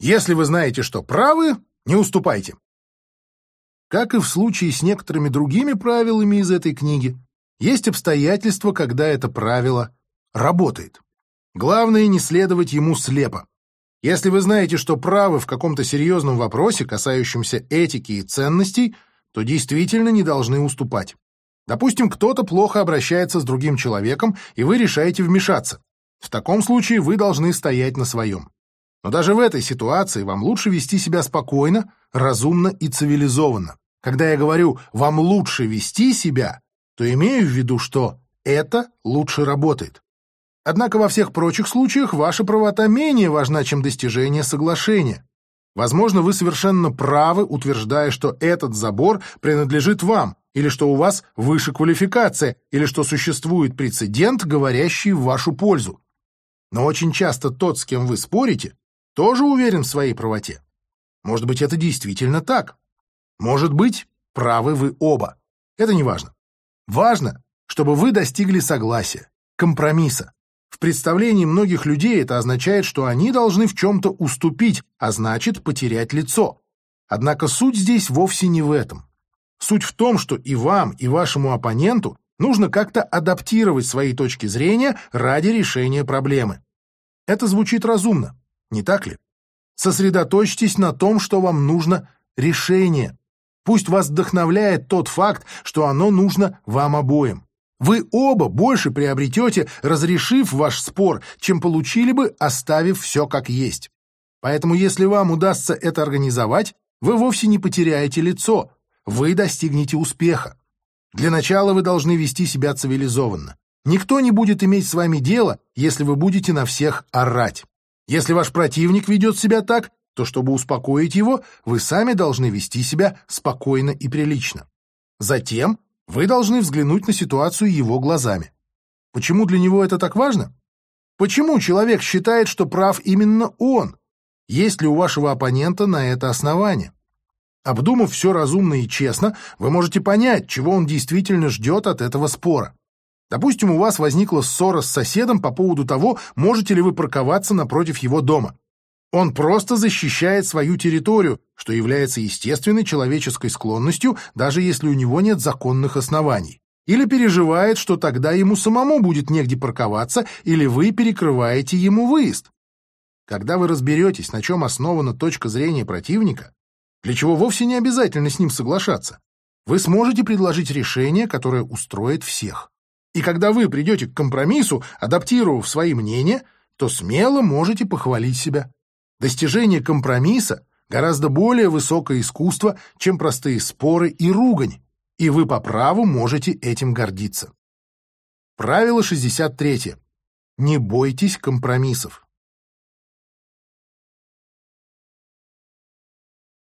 Если вы знаете, что правы, не уступайте. Как и в случае с некоторыми другими правилами из этой книги, есть обстоятельства, когда это правило работает. Главное не следовать ему слепо. Если вы знаете, что правы в каком-то серьезном вопросе, касающемся этики и ценностей, то действительно не должны уступать. Допустим, кто-то плохо обращается с другим человеком, и вы решаете вмешаться. В таком случае вы должны стоять на своем. Но даже в этой ситуации вам лучше вести себя спокойно, разумно и цивилизованно. Когда я говорю «вам лучше вести себя», то имею в виду, что это лучше работает. Однако во всех прочих случаях ваша правота менее важна, чем достижение соглашения. Возможно, вы совершенно правы, утверждая, что этот забор принадлежит вам, или что у вас выше квалификация, или что существует прецедент, говорящий в вашу пользу. Но очень часто тот, с кем вы спорите, тоже уверен в своей правоте. Может быть, это действительно так. Может быть, правы вы оба. Это не важно. Важно, чтобы вы достигли согласия, компромисса. В представлении многих людей это означает, что они должны в чем-то уступить, а значит потерять лицо. Однако суть здесь вовсе не в этом. Суть в том, что и вам, и вашему оппоненту нужно как-то адаптировать свои точки зрения ради решения проблемы. Это звучит разумно, не так ли? Сосредоточьтесь на том, что вам нужно решение. Пусть вас вдохновляет тот факт, что оно нужно вам обоим. Вы оба больше приобретете, разрешив ваш спор, чем получили бы, оставив все как есть. Поэтому если вам удастся это организовать, вы вовсе не потеряете лицо, вы достигнете успеха. Для начала вы должны вести себя цивилизованно. Никто не будет иметь с вами дело, если вы будете на всех орать. Если ваш противник ведет себя так, то чтобы успокоить его, вы сами должны вести себя спокойно и прилично. Затем вы должны взглянуть на ситуацию его глазами. Почему для него это так важно? Почему человек считает, что прав именно он? Есть ли у вашего оппонента на это основание? Обдумав все разумно и честно, вы можете понять, чего он действительно ждет от этого спора. Допустим, у вас возникла ссора с соседом по поводу того, можете ли вы парковаться напротив его дома. Он просто защищает свою территорию, что является естественной человеческой склонностью, даже если у него нет законных оснований. Или переживает, что тогда ему самому будет негде парковаться, или вы перекрываете ему выезд. Когда вы разберетесь, на чем основана точка зрения противника, для чего вовсе не обязательно с ним соглашаться, вы сможете предложить решение, которое устроит всех. И когда вы придете к компромиссу, адаптировав свои мнения, то смело можете похвалить себя. Достижение компромисса гораздо более высокое искусство, чем простые споры и ругань, и вы по праву можете этим гордиться. Правило 63. Не бойтесь компромиссов.